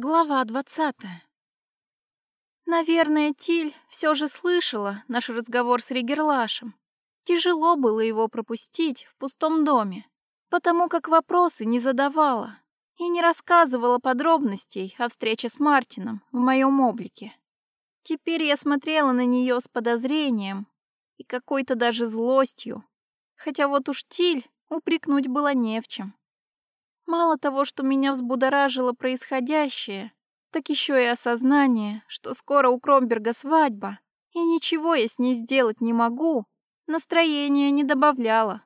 Глава двадцатая. Наверное, Тиль все же слышала наш разговор с Ригерлашем. Тяжело было его пропустить в пустом доме, потому как вопросы не задавала и не рассказывала подробностей о встрече с Мартином в моем облике. Теперь я смотрела на нее с подозрением и какой-то даже злостью, хотя вот уж Тиль упрекнуть было не в чем. Мало того, что меня взбудоражило происходящее, так еще и осознание, что скоро у Кромберга свадьба, и ничего я с ней сделать не могу, настроение не добавляло.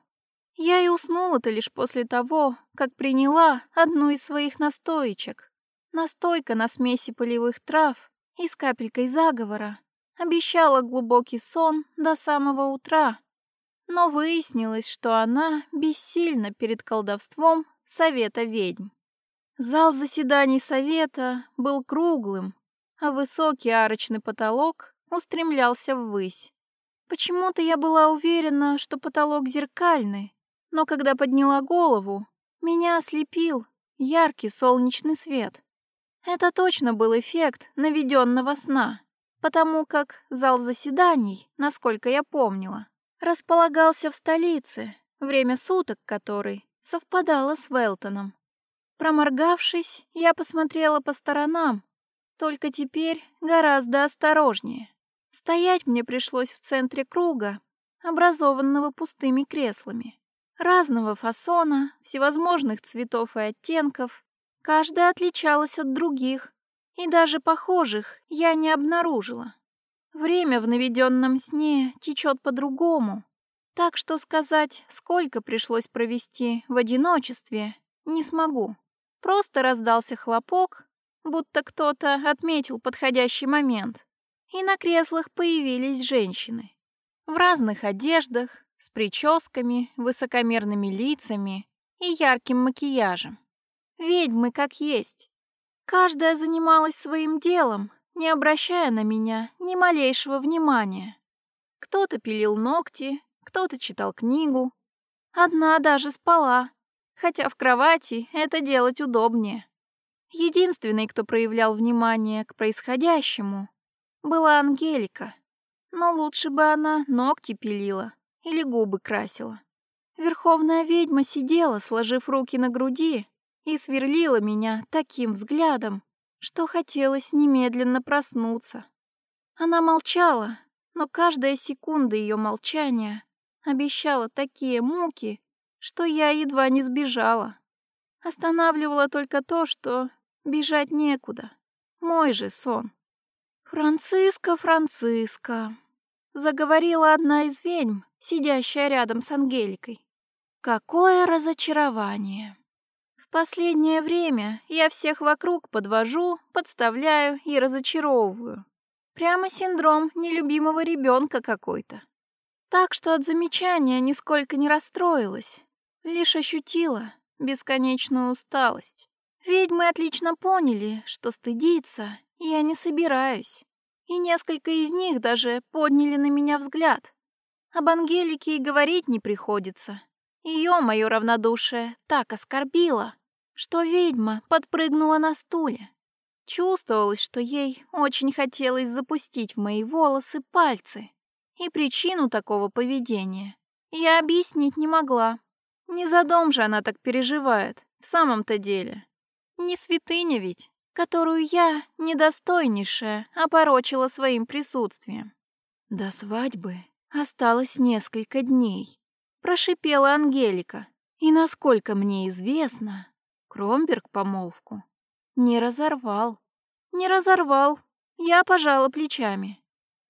Я и уснула-то лишь после того, как приняла одну из своих настоечек. Настойка на смеси полевых трав и с капелькой заговора обещала глубокий сон до самого утра. Но выяснилось, что она бессильна перед колдовством Совета ведьм. Зал заседаний совета был круглым, а высокий арочный потолок устремлялся ввысь. Почему-то я была уверена, что потолок зеркальный, но когда подняла голову, меня ослепил яркий солнечный свет. Это точно был эффект наведенного сна, потому как зал заседаний, насколько я помнила, располагался в столице, время суток которой совпадала с Велтоном. Проморгавшись, я посмотрела по сторонам, только теперь гораздо осторожнее. Стоять мне пришлось в центре круга, образованного пустыми креслами. Разного фасона, всевозможных цветов и оттенков. Каждая отличалась от других, и даже похожих я не обнаружила. Время в наведенном сне течет по-другому, так что сказать, сколько пришлось провести в одиночестве, не смогу. Просто раздался хлопок, будто кто-то отметил подходящий момент, и на креслах появились женщины. В разных одеждах, с прическами, высокомерными лицами и ярким макияжем. Ведьмы как есть. Каждая занималась своим делом, не обращая на меня ни малейшего внимания. Кто-то пилил ногти, кто-то читал книгу. Одна даже спала, хотя в кровати это делать удобнее. Единственной, кто проявлял внимание к происходящему, была Ангелика. Но лучше бы она ногти пилила или губы красила. Верховная ведьма сидела, сложив руки на груди, и сверлила меня таким взглядом, что хотелось немедленно проснуться. Она молчала, но каждая секунда ее молчания обещала такие муки, что я едва не сбежала. Останавливало только то, что бежать некуда. Мой же сон. «Франциска, Франциска», — заговорила одна из ведьм, сидящая рядом с Ангеликой. «Какое разочарование!» В последнее время я всех вокруг подвожу, подставляю и разочаровываю. Прямо синдром нелюбимого ребенка какой-то. Так что от замечания нисколько не расстроилась, лишь ощутила бесконечную усталость. Ведьмы отлично поняли, что стыдиться я не собираюсь, и несколько из них даже подняли на меня взгляд. Об Ангелике и говорить не приходится. Ее мое равнодушие так оскорбило, что ведьма подпрыгнула на стуле. Чувствовалось, что ей очень хотелось запустить в мои волосы пальцы. И причину такого поведения я объяснить не могла. Не за дом же она так переживает, в самом-то деле. Не святыня ведь, которую я, недостойнейшая, опорочила своим присутствием. До свадьбы осталось несколько дней, прошипела Ангелика. И насколько мне известно, Кромберг помолвку не разорвал. Не разорвал. Я пожала плечами.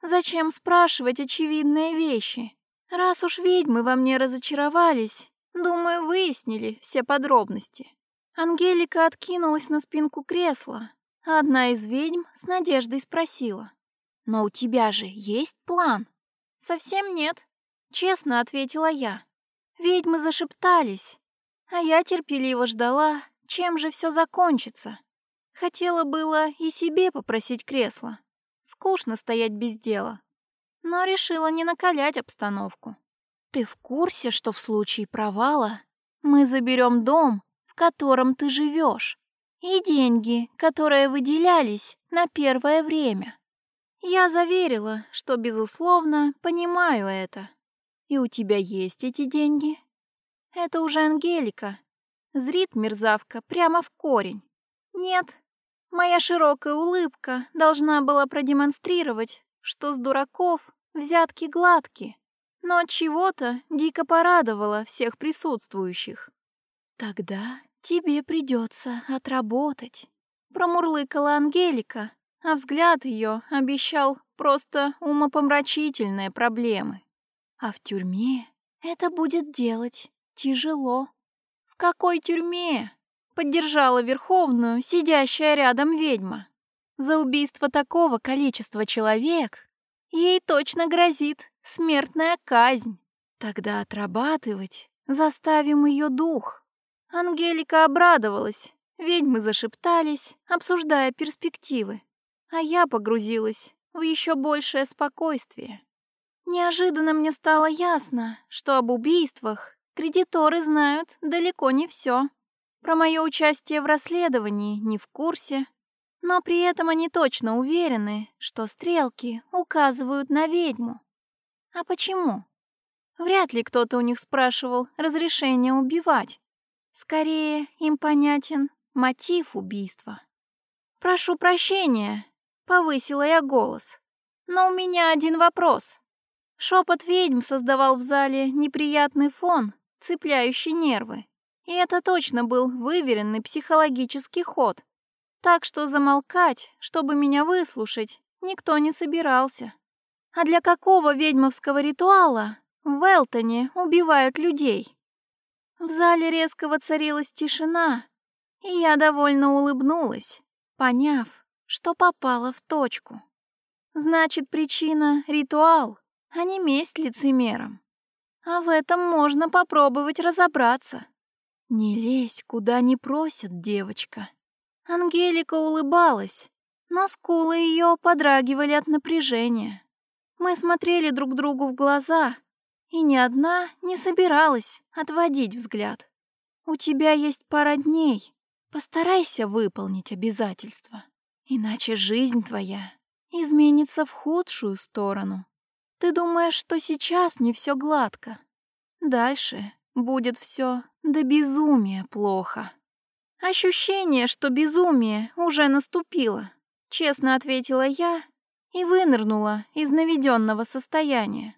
Зачем спрашивать очевидные вещи? Раз уж ведьмы во мне разочаровались, думаю, выяснили все подробности. Ангелика откинулась на спинку кресла, а одна из ведьм с надеждой спросила. «Но у тебя же есть план?» «Совсем нет», — честно ответила я. Ведьмы зашептались, а я терпеливо ждала, чем же все закончится. Хотела было и себе попросить кресло, Скучно стоять без дела. Но решила не накалять обстановку. Ты в курсе, что в случае провала мы заберем дом, в котором ты живешь, и деньги, которые выделялись на первое время. Я заверила, что, безусловно, понимаю это. И у тебя есть эти деньги? Это уже Ангелика. Зрит мерзавка прямо в корень. Нет, моя широкая улыбка должна была продемонстрировать, что с дураков взятки гладкие, но от чего-то дико порадовала всех присутствующих. Тогда тебе придется отработать, промурлыкала Ангелика, а взгляд ее обещал просто умопомрачительные проблемы. А в тюрьме это будет делать тяжело. В какой тюрьме? Поддержала Верховную сидящая рядом ведьма. За убийство такого количества человек ей точно грозит смертная казнь. Тогда отрабатывать заставим ее дух. Ангелика обрадовалась, ведьмы зашептались, обсуждая перспективы, а я погрузилась в еще большее спокойствие. Неожиданно мне стало ясно, что об убийствах кредиторы знают далеко не все. Про мое участие в расследовании не в курсе, но при этом они точно уверены, что стрелки указывают на ведьму. А почему? Вряд ли кто-то у них спрашивал разрешения убивать. Скорее, им понятен мотив убийства. «Прошу прощения», — повысила я голос. «Но у меня один вопрос». Шепот ведьм создавал в зале неприятный фон, цепляющий нервы. И это точно был выверенный психологический ход. Так что замолкать, чтобы меня выслушать, никто не собирался. А для какого ведьмовского ритуала в Элтоне убивают людей? В зале резко воцарилась тишина, и я довольно улыбнулась, поняв, что попала в точку. Значит, причина — ритуал, а не месть лицемерам. А в этом можно попробовать разобраться. Не лезь, куда не просят, девочка. Ангелика улыбалась, но скулы ее подрагивали от напряжения. Мы смотрели друг другу в глаза, и ни одна не собиралась отводить взгляд. У тебя есть пара дней. Постарайся выполнить обязательства, иначе жизнь твоя изменится в худшую сторону. Ты думаешь, что сейчас не все гладко. Дальше будет все до безумия плохо. Ощущение, что безумие уже наступило, честно ответила я и вынырнула из наведенного состояния.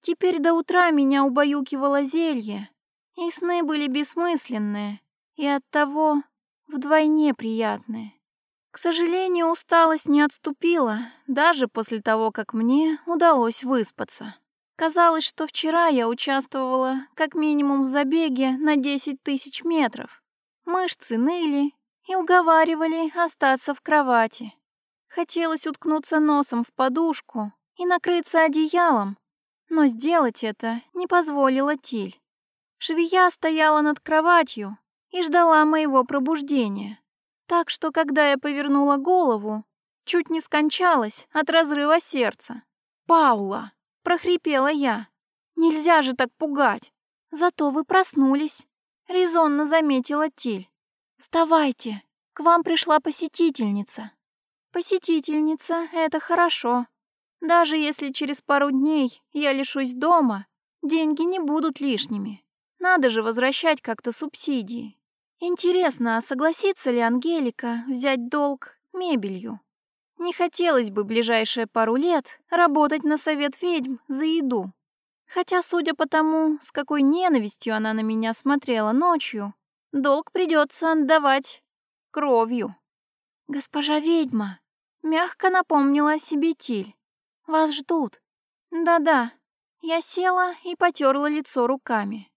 Теперь до утра меня убаюкивало зелье, и сны были бессмысленные, и оттого вдвойне приятные. К сожалению, усталость не отступила, даже после того, как мне удалось выспаться. Казалось, что вчера я участвовала как минимум в забеге на 10 тысяч метров. Мышцы ныли и уговаривали остаться в кровати. Хотелось уткнуться носом в подушку и накрыться одеялом, но сделать это не позволила Тиль. Швея стояла над кроватью и ждала моего пробуждения. Так что, когда я повернула голову, чуть не скончалась от разрыва сердца. «Паула!» — прохрипела я. «Нельзя же так пугать! Зато вы проснулись!» — резонно заметила Тиль. «Вставайте! К вам пришла посетительница!» «Посетительница — это хорошо. Даже если через пару дней я лишусь дома, деньги не будут лишними. Надо же возвращать как-то субсидии. Интересно, а согласится ли Ангелика взять долг мебелью? Не хотелось бы ближайшие пару лет работать на совет ведьм за еду. Хотя, судя по тому, с какой ненавистью она на меня смотрела ночью, долг придется отдавать кровью. «Госпожа ведьма», — мягко напомнила о себе Тиль, — «вас ждут». «Да-да». Я села и потерла лицо руками.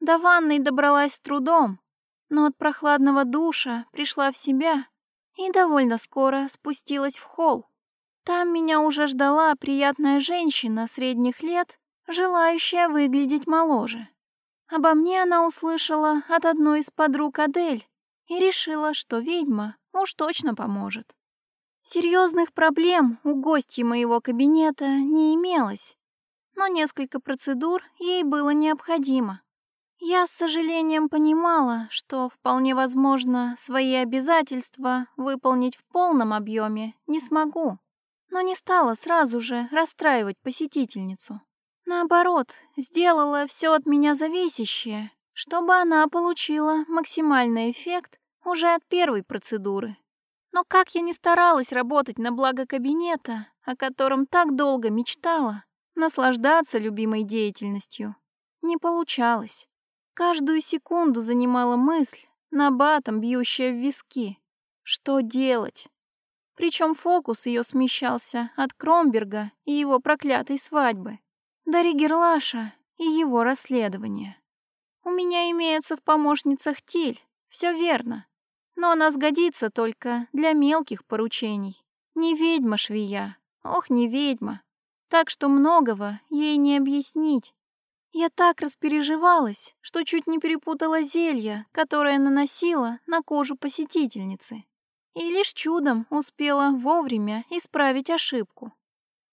До ванной добралась с трудом, но от прохладного душа пришла в себя и довольно скоро спустилась в холл. Там меня уже ждала приятная женщина средних лет, желающая выглядеть моложе. Обо мне она услышала от одной из подруг Адель и решила, что ведьма уж точно поможет. Серьезных проблем у гостей моего кабинета не имелось, но несколько процедур ей было необходимо. Я с сожалением понимала, что вполне возможно свои обязательства выполнить в полном объеме не смогу, но не стала сразу же расстраивать посетительницу. Наоборот, сделала все от меня зависящее, чтобы она получила максимальный эффект уже от первой процедуры. Но как я не старалась работать на благо кабинета, о котором так долго мечтала, наслаждаться любимой деятельностью, не получалось. Каждую секунду занимала мысль, набатом бьющая в виски. Что делать? Причем фокус ее смещался от Кромберга и его проклятой свадьбы до Ригерлаша и его расследования. У меня имеется в помощницах Тиль, все верно. Но она сгодится только для мелких поручений. Не ведьма швея, ох, не ведьма. Так что многого ей не объяснить. Я так распереживалась, что чуть не перепутала зелье, которое наносила на кожу посетительницы. И лишь чудом успела вовремя исправить ошибку.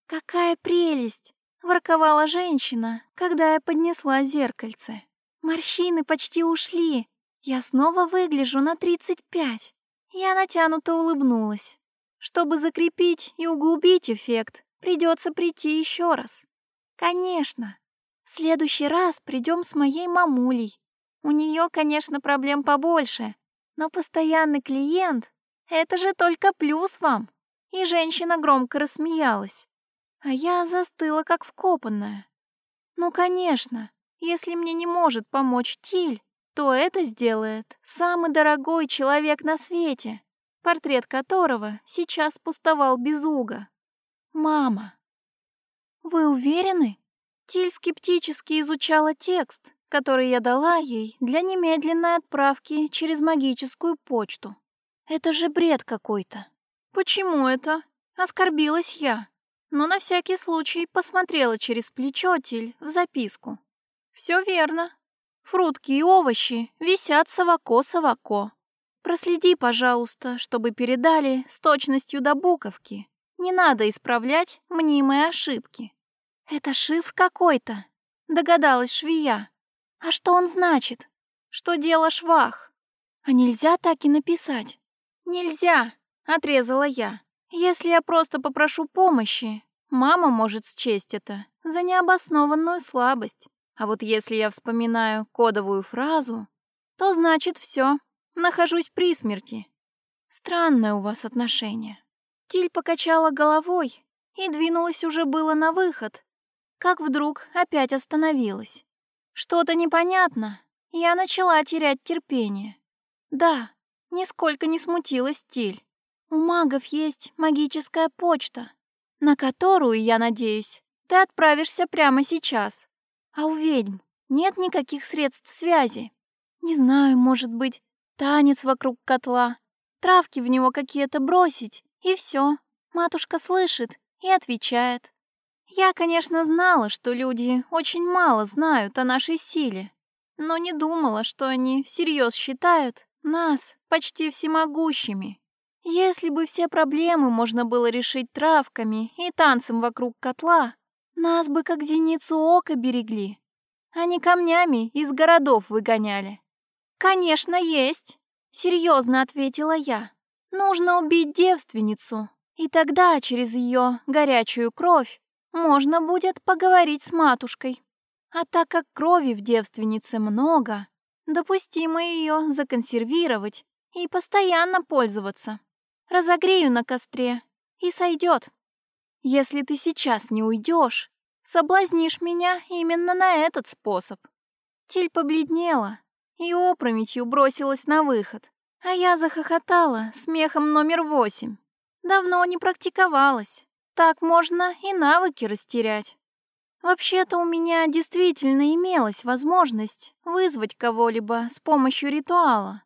«Какая прелесть!» — ворковала женщина, когда я поднесла зеркальце. «Морщины почти ушли, я снова выгляжу на 35. Я натянуто улыбнулась. Чтобы закрепить и углубить эффект, придется прийти еще раз. Конечно. Следующий раз придем с моей мамулей. У нее, конечно, проблем побольше, но постоянный клиент — это же только плюс вам. И женщина громко рассмеялась. А я застыла, как вкопанная. Ну, конечно, если мне не может помочь Тиль, то это сделает самый дорогой человек на свете, портрет которого сейчас пустовал без уга. Мама. Вы уверены? Тиль скептически изучала текст, который я дала ей для немедленной отправки через магическую почту. Это же бред какой-то. Почему это? Оскорбилась я, но на всякий случай посмотрела через плечо Тиль в записку. Все верно, Фрутки и овощи висят совоко-совоко. Проследи, пожалуйста, чтобы передали с точностью до буковки. Не надо исправлять мнимые ошибки. Это шифр какой-то, догадалась швея. А что он значит? Что дело швах? А нельзя так и написать? Нельзя, отрезала я. Если я просто попрошу помощи, мама может счесть это за необоснованную слабость. А вот если я вспоминаю кодовую фразу, то значит все, нахожусь при смерти. Странное у вас отношение. Тиль покачала головой и двинулась уже было на выход, как вдруг опять остановилась. Что-то непонятно, я начала терять терпение. Да, нисколько не смутилась Тиль. У магов есть магическая почта, на которую, я надеюсь, ты отправишься прямо сейчас. А у ведьм нет никаких средств связи. Не знаю, может быть, танец вокруг котла, травки в него какие-то бросить, и все. Матушка слышит и отвечает. Я, конечно, знала, что люди очень мало знают о нашей силе, но не думала, что они всерьез считают нас почти всемогущими. Если бы все проблемы можно было решить травками и танцем вокруг котла, нас бы как зеницу ока берегли, а не камнями из городов выгоняли. Конечно, есть, серьезно ответила я. Нужно убить девственницу, и тогда через ее горячую кровь можно будет поговорить с матушкой. А так как крови в девственнице много, допустимо ее законсервировать и постоянно пользоваться. Разогрею на костре и сойдет. Если ты сейчас не уйдешь, соблазнишь меня именно на этот способ. Тиль побледнела и опрометью бросилась на выход, а я захохотала смехом номер восемь. Давно не практиковалась, так можно и навыки растерять. Вообще-то у меня действительно имелась возможность вызвать кого-либо с помощью ритуала.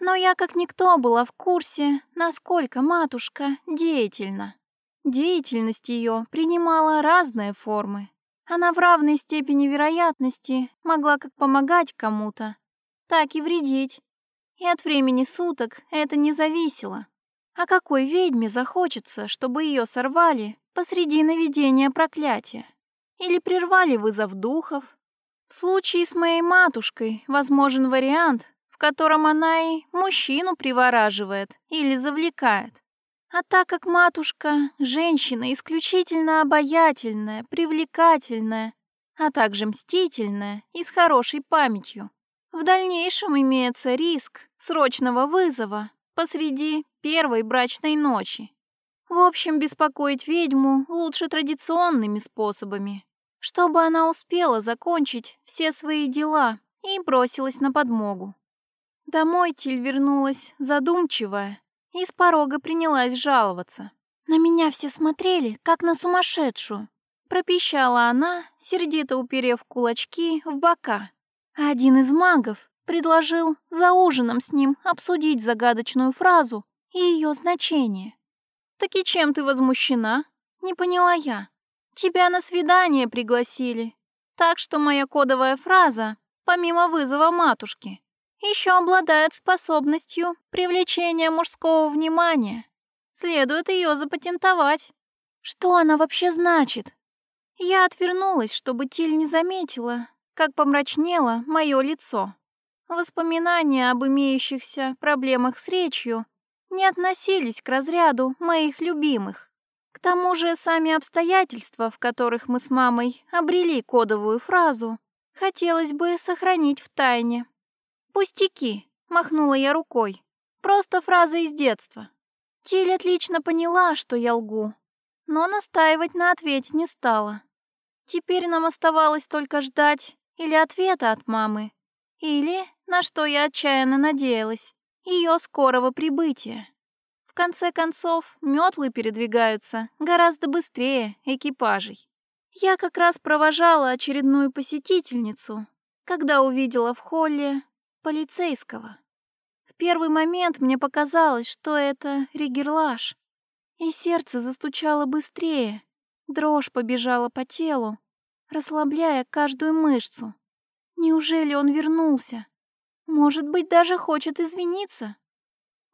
Но я как никто была в курсе, насколько матушка деятельна. Деятельность ее принимала разные формы. Она в равной степени вероятности могла как помогать кому-то, так и вредить. И от времени суток это не зависело. А какой ведьме захочется, чтобы ее сорвали посреди наведения проклятия? Или прервали вызов духов? В случае с моей матушкой возможен вариант, в котором она и мужчину привораживает или завлекает. А так как матушка – женщина исключительно обаятельная, привлекательная, а также мстительная и с хорошей памятью, в дальнейшем имеется риск срочного вызова посреди первой брачной ночи. В общем, беспокоить ведьму лучше традиционными способами, чтобы она успела закончить все свои дела и бросилась на подмогу. Домой Тиль вернулась задумчивая и с порога принялась жаловаться. На меня все смотрели, как на сумасшедшую. Пропищала она, сердито уперев кулачки в бока. один из магов предложил за ужином с ним обсудить загадочную фразу и ее значение. «Так и чем ты возмущена?» Не поняла я. «Тебя на свидание пригласили. Так что моя кодовая фраза, помимо вызова матушки, еще обладает способностью привлечения мужского внимания. Следует ее запатентовать. Что она вообще значит? Я отвернулась, чтобы Тиль не заметила, как помрачнело мое лицо. Воспоминания об имеющихся проблемах с речью не относились к разряду моих любимых. К тому же сами обстоятельства, в которых мы с мамой обрели кодовую фразу, хотелось бы сохранить в тайне. «Пустяки», — махнула я рукой. «Просто фраза из детства». Тиль отлично поняла, что я лгу, но настаивать на ответе не стала. Теперь нам оставалось только ждать или ответа от мамы, или, на что я отчаянно надеялась, ее скорого прибытия. В конце концов, метлы передвигаются гораздо быстрее экипажей. Я как раз провожала очередную посетительницу, когда увидела в холле полицейского. В первый момент мне показалось, что это ригерлаш, и сердце застучало быстрее, дрожь побежала по телу, расслабляя каждую мышцу. Неужели он вернулся? Может быть, даже хочет извиниться?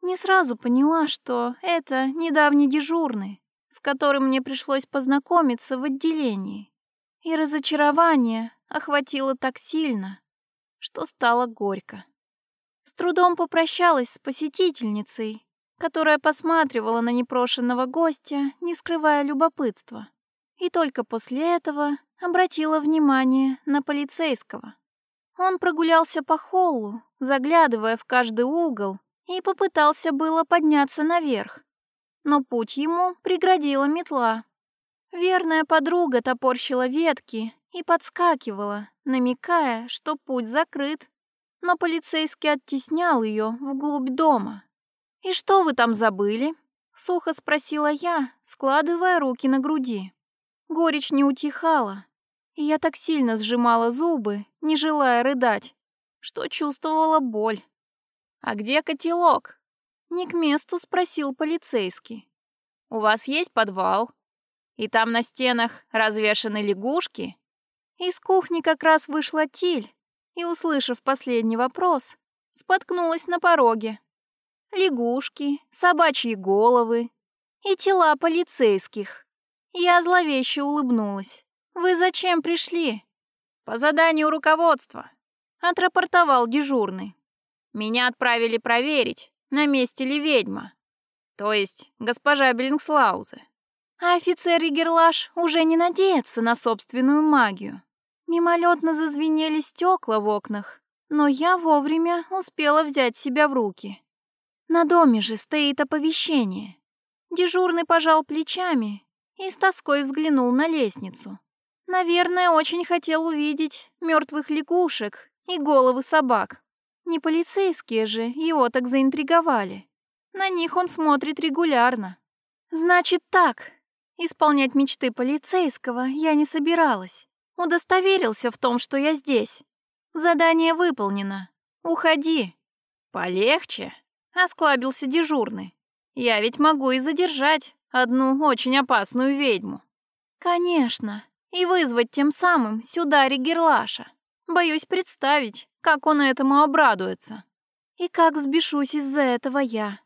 Не сразу поняла, что это недавний дежурный, с которым мне пришлось познакомиться в отделении. И разочарование охватило так сильно, что стало горько. С трудом попрощалась с посетительницей, которая посматривала на непрошенного гостя, не скрывая любопытства. И только после этого обратила внимание на полицейского. Он прогулялся по холлу, заглядывая в каждый угол, и попытался было подняться наверх. Но путь ему преградила метла. Верная подруга топорщила ветки и подскакивала, намекая, что путь закрыт, но полицейский оттеснял ее вглубь дома. «И что вы там забыли?» — сухо спросила я, складывая руки на груди. Горечь не утихала, я так сильно сжимала зубы, не желая рыдать, что чувствовала боль. «А где котелок?» — не к месту спросил полицейский. «У вас есть подвал? И там на стенах развешаны лягушки?» Из кухни как раз вышла Тиль и, услышав последний вопрос, споткнулась на пороге. Лягушки, собачьи головы и тела полицейских. Я зловеще улыбнулась. «Вы зачем пришли?» «По заданию руководства», — отрапортовал дежурный. «Меня отправили проверить, на месте ли ведьма, то есть госпожа Беллингслаузе. А офицер Ригерлаш уже не надеется на собственную магию. Мимолетно зазвенели стекла в окнах, но я вовремя успела взять себя в руки. На доме же стоит оповещение. Дежурный пожал плечами и с тоской взглянул на лестницу. Наверное, очень хотел увидеть мертвых лягушек и головы собак. Не полицейские же его так заинтриговали. На них он смотрит регулярно. Значит так, исполнять мечты полицейского я не собиралась. Удостоверился в том, что я здесь. Задание выполнено. Уходи. Полегче, осклабился дежурный. Я ведь могу и задержать одну очень опасную ведьму. Конечно, и вызвать тем самым сюда Ригерлаша. Боюсь представить, как он этому обрадуется. И как взбешусь из-за этого я.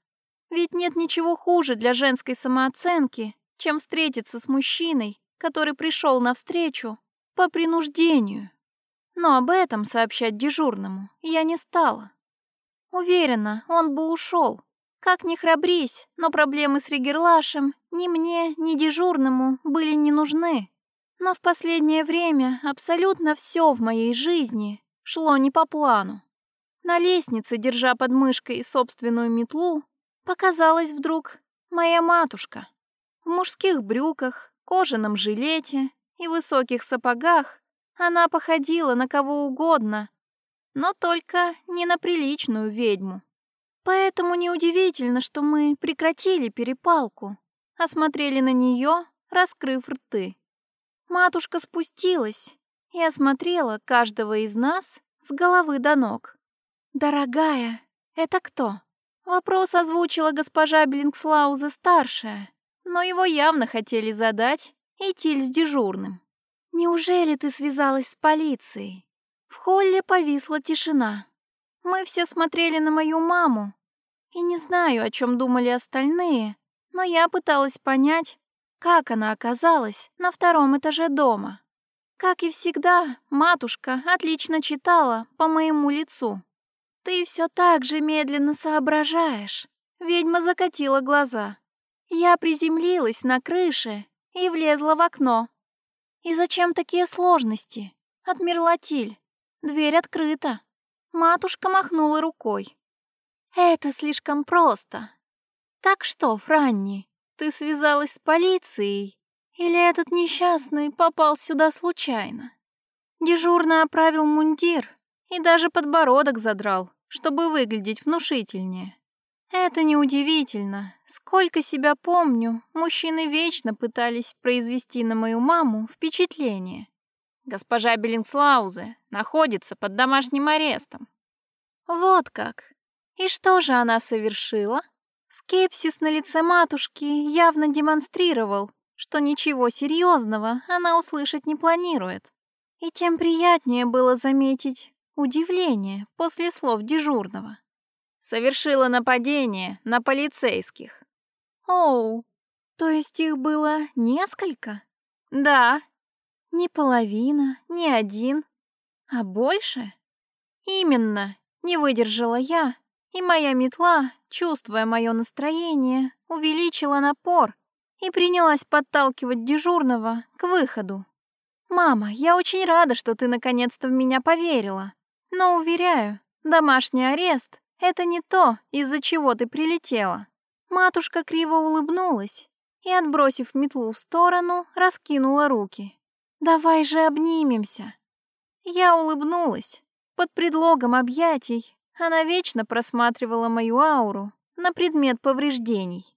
Ведь нет ничего хуже для женской самооценки, чем встретиться с мужчиной, который пришел навстречу по принуждению. Но об этом сообщать дежурному я не стала. Уверена, он бы ушел. Как ни храбрись, но проблемы с Ригерлашем ни мне, ни дежурному были не нужны. Но в последнее время абсолютно все в моей жизни шло не по плану. На лестнице, держа под мышкой собственную метлу, показалась вдруг моя матушка. В мужских брюках, кожаном жилете и высоких сапогах она походила на кого угодно, но только не на приличную ведьму. Поэтому неудивительно, что мы прекратили перепалку, осмотрели на нее, раскрыв рты. Матушка спустилась и осмотрела каждого из нас с головы до ног. «Дорогая, это кто?» Вопрос озвучила госпожа Блинкслаузе-старшая, но его явно хотели задать и Тиль с дежурным. «Неужели ты связалась с полицией?» В холле повисла тишина. Мы все смотрели на мою маму, и не знаю, о чем думали остальные, но я пыталась понять, как она оказалась на втором этаже дома. Как и всегда, матушка отлично читала по моему лицу. «Ты все так же медленно соображаешь». Ведьма закатила глаза. Я приземлилась на крыше и влезла в окно. «И зачем такие сложности?» Отмерла Тиль. Дверь открыта. Матушка махнула рукой. «Это слишком просто. Так что, Франни, ты связалась с полицией? Или этот несчастный попал сюда случайно?» Дежурно оправил мундир и даже подбородок задрал, чтобы выглядеть внушительнее. Это неудивительно. Сколько себя помню, мужчины вечно пытались произвести на мою маму впечатление. Госпожа Беллинслаузе находится под домашним арестом. Вот как. И что же она совершила? Скепсис на лице матушки явно демонстрировал, что ничего серьезного она услышать не планирует. И тем приятнее было заметить Удивление после слов дежурного. Совершила нападение на полицейских. Оу, то есть их было несколько? Да. Не половина, не один, а больше? Именно, не выдержала я, и моя метла, чувствуя мое настроение, увеличила напор и принялась подталкивать дежурного к выходу. «Мама, я очень рада, что ты наконец-то в меня поверила. Но, уверяю, домашний арест — это не то, из-за чего ты прилетела». Матушка криво улыбнулась и, отбросив метлу в сторону, раскинула руки. «Давай же обнимемся». Я улыбнулась. Под предлогом объятий она вечно просматривала мою ауру на предмет повреждений.